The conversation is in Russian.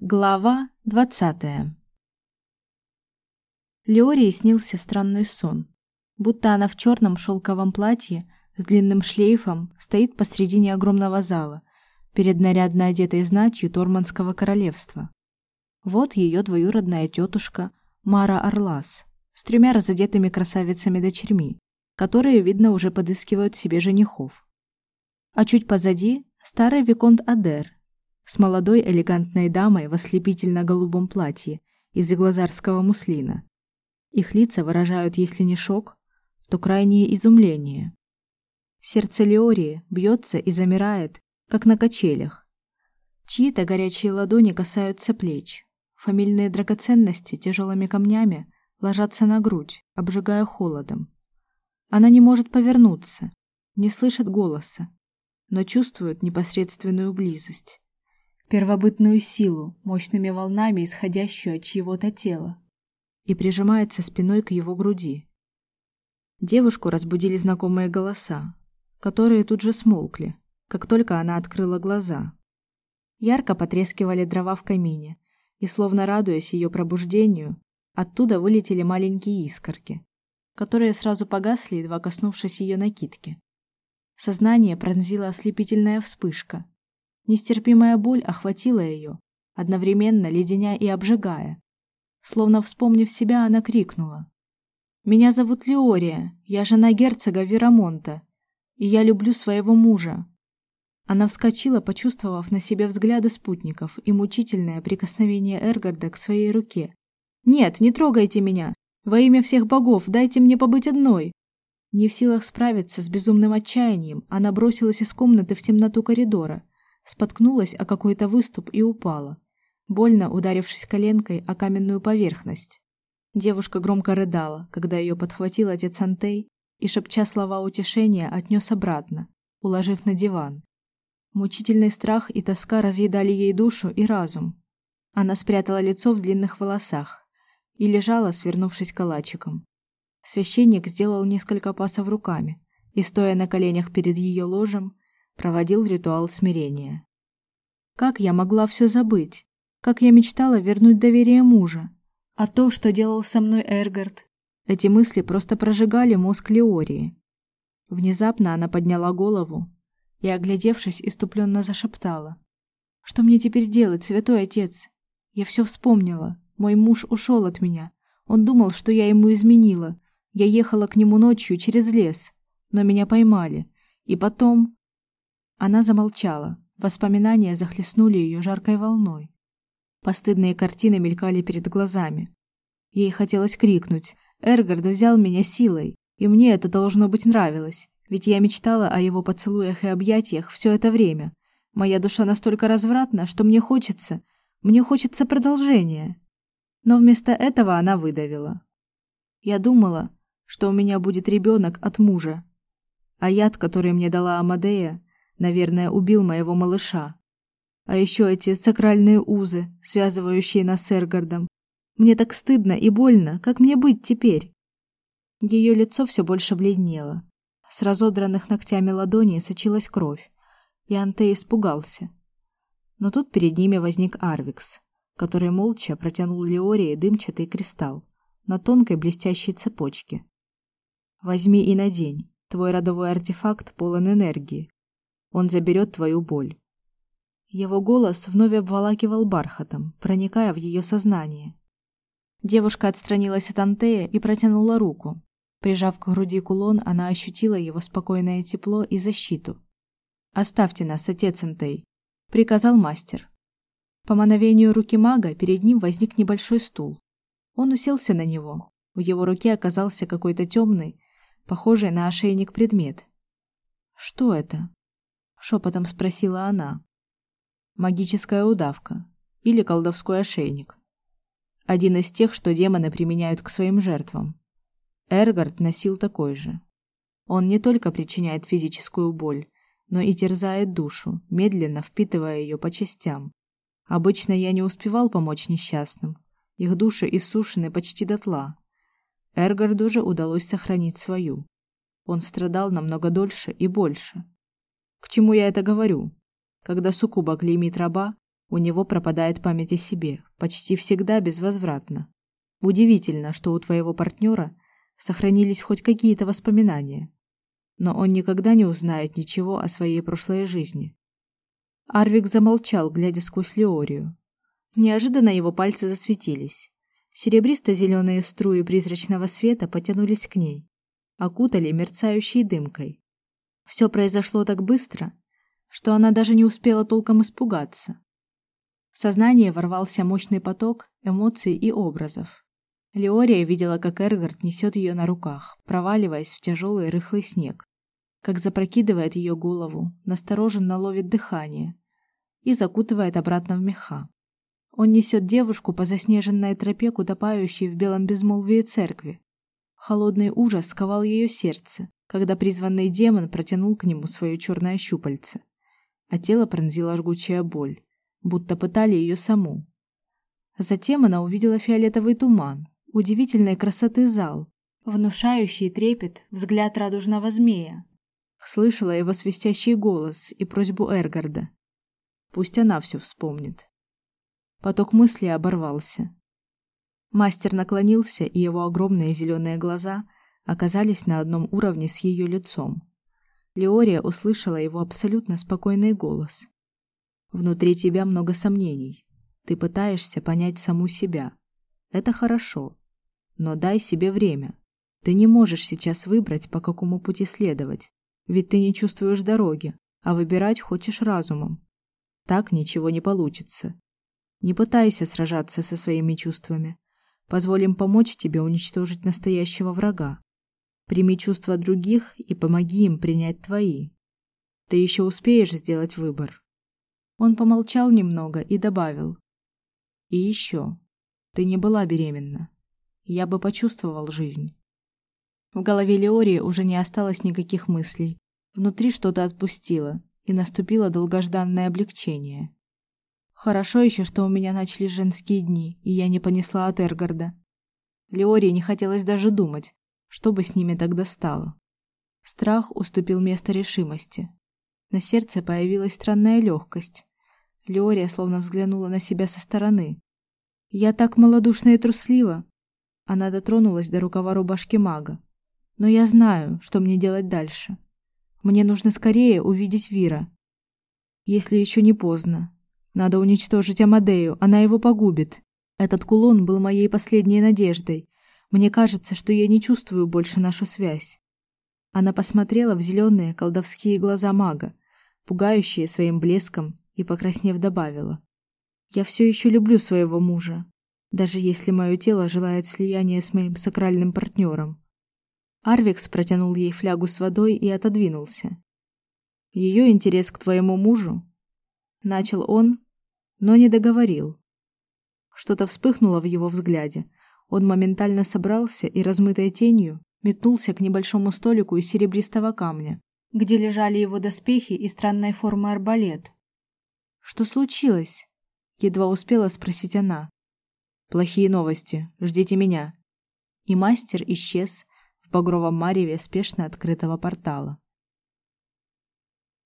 Глава двадцатая. Леории снился странный сон, будто она в черном шелковом платье с длинным шлейфом стоит посредине огромного зала перед нарядно одетой знатью Торманского королевства. Вот ее двоюродная тетушка Мара Орлас с тремя разодетыми красавицами-дочерьми, которые, видно, уже подыскивают себе женихов. А чуть позади старый виконт Адер с молодой элегантной дамой в ослепительно-голубом платье из иглазарского муслина. Их лица выражают, если не шок, то крайнее изумление. Сердце Леории бьется и замирает, как на качелях. Чьи-то горячие ладони касаются плеч. Фамильные драгоценности тяжелыми камнями ложатся на грудь, обжигая холодом. Она не может повернуться, не слышит голоса, но чувствует непосредственную близость первобытную силу, мощными волнами исходящую от чьего-то тела, и прижимается спиной к его груди. Девушку разбудили знакомые голоса, которые тут же смолкли, как только она открыла глаза. Ярко потрескивали дрова в камине, и словно радуясь ее пробуждению, оттуда вылетели маленькие искорки, которые сразу погасли, едва коснувшись ее накидки. Сознание пронзила ослепительная вспышка, Нестерпимая боль охватила ее, одновременно леденя и обжигая. Словно вспомнив себя, она крикнула: "Меня зовут Леория, я жена герцога Верамонта, и я люблю своего мужа". Она вскочила, почувствовав на себе взгляды спутников и мучительное прикосновение Эргарда к своей руке. "Нет, не трогайте меня. Во имя всех богов, дайте мне побыть одной". Не в силах справиться с безумным отчаянием, она бросилась из комнаты в темноту коридора споткнулась о какой-то выступ и упала, больно ударившись коленкой о каменную поверхность. Девушка громко рыдала, когда ее подхватил отец Антей и шепча слова утешения отнес обратно, уложив на диван. Мучительный страх и тоска разъедали ей душу и разум. Она спрятала лицо в длинных волосах и лежала, свернувшись калачиком. Священник сделал несколько пасов руками и, стоя на коленях перед ее ложем, проводил ритуал смирения. Как я могла все забыть? Как я мечтала вернуть доверие мужа? А то, что делал со мной Эргард, эти мысли просто прожигали мозг Леории. Внезапно она подняла голову и, оглядевшись, иступленно зашептала: "Что мне теперь делать, святой отец? Я все вспомнила. Мой муж ушел от меня. Он думал, что я ему изменила. Я ехала к нему ночью через лес, но меня поймали. И потом она замолчала. Воспоминания захлестнули ее жаркой волной. Постыдные картины мелькали перед глазами. Ей хотелось крикнуть: "Эргард взял меня силой, и мне это должно быть нравилось, ведь я мечтала о его поцелуях и объятиях все это время. Моя душа настолько развратна, что мне хочется, мне хочется продолжения". Но вместо этого она выдавила: "Я думала, что у меня будет ребенок от мужа, а яд, который мне дала Амадея, наверное, убил моего малыша. А еще эти сакральные узы, связывающие нас с Эргардом. Мне так стыдно и больно, как мне быть теперь? Ее лицо все больше бледнело. С разодранных ногтями ладоней сочилась кровь, и Антей испугался. Но тут перед ними возник Арвикс, который молча протянул Леории дымчатый кристалл на тонкой блестящей цепочке. Возьми и надень. Твой родовой артефакт полон энергии. Он заберет твою боль. Его голос вновь обволакивал бархатом, проникая в ее сознание. Девушка отстранилась от Антея и протянула руку. Прижав к груди кулон, она ощутила его спокойное тепло и защиту. "Оставьте нас, отец Антей", приказал мастер. По мановению руки мага перед ним возник небольшой стул. Он уселся на него. В его руке оказался какой-то темный, похожий на ошейник предмет. Что это? Шепотом спросила она. Магическая удавка или колдовской ошейник. Один из тех, что демоны применяют к своим жертвам. Эргард носил такой же. Он не только причиняет физическую боль, но и терзает душу, медленно впитывая ее по частям. Обычно я не успевал помочь несчастным. Их души иссушены почти дотла. Эргарду же удалось сохранить свою. Он страдал намного дольше и больше, к чему я это говорю? Когда суккуба клеймит раба, У него пропадает память о себе, почти всегда безвозвратно. Удивительно, что у твоего партнера сохранились хоть какие-то воспоминания. Но он никогда не узнает ничего о своей прошлой жизни. Арвик замолчал, глядя сквозь Леорию. Неожиданно его пальцы засветились. серебристо зеленые струи призрачного света потянулись к ней, окутали мерцающей дымкой. Все произошло так быстро, что она даже не успела толком испугаться. В сознание ворвался мощный поток эмоций и образов. Леория видела, как Эргард несет ее на руках, проваливаясь в тяжелый рыхлый снег, как запрокидывает ее голову, настороженно ловит дыхание и закутывает обратно в меха. Он несет девушку по заснеженной тропе к утопающей в белом безмолвии церкви. Холодный ужас сковал ее сердце, когда призванный демон протянул к нему свое черное щупальце, а тело пронзила жгучая боль, будто пытали ее саму. Затем она увидела фиолетовый туман, удивительной красоты зал, внушающий трепет взгляд радужного змея. Слышала его свистящий голос и просьбу Эргарда. Пусть она все вспомнит. Поток мыслей оборвался. Мастер наклонился, и его огромные зеленые глаза оказались на одном уровне с ее лицом. Леория услышала его абсолютно спокойный голос. Внутри тебя много сомнений. Ты пытаешься понять саму себя. Это хорошо. Но дай себе время. Ты не можешь сейчас выбрать, по какому пути следовать, ведь ты не чувствуешь дороги, а выбирать хочешь разумом. Так ничего не получится. Не пытайся сражаться со своими чувствами. Позволим помочь тебе уничтожить настоящего врага. Прими чувства других и помоги им принять твои. Ты еще успеешь сделать выбор. Он помолчал немного и добавил: И еще. Ты не была беременна. Я бы почувствовал жизнь. В голове Леории уже не осталось никаких мыслей. Внутри что-то отпустило, и наступило долгожданное облегчение. Хорошо еще, что у меня начали женские дни, и я не понесла от Эргарда. Леории не хотелось даже думать, что бы с ними тогда стало. Страх уступил место решимости. На сердце появилась странная легкость. Леория словно взглянула на себя со стороны. Я так малодушна и труслива. Она дотронулась до рукава рубашки мага. Но я знаю, что мне делать дальше. Мне нужно скорее увидеть Вира. Если еще не поздно. Надо уничтожить Амадею, она его погубит. Этот кулон был моей последней надеждой. Мне кажется, что я не чувствую больше нашу связь. Она посмотрела в зеленые колдовские глаза мага, пугающие своим блеском, и покраснев добавила: "Я все еще люблю своего мужа, даже если мое тело желает слияния с моим сакральным партнером. Арвикс протянул ей флягу с водой и отодвинулся. Ее интерес к твоему мужу, начал он, но не договорил. Что-то вспыхнуло в его взгляде. Он моментально собрался и размытой тенью метнулся к небольшому столику из серебристого камня, где лежали его доспехи и странной формы арбалет. Что случилось? едва успела спросить она. Плохие новости. Ждите меня. И мастер исчез, в багровом мареве спешно открытого портала.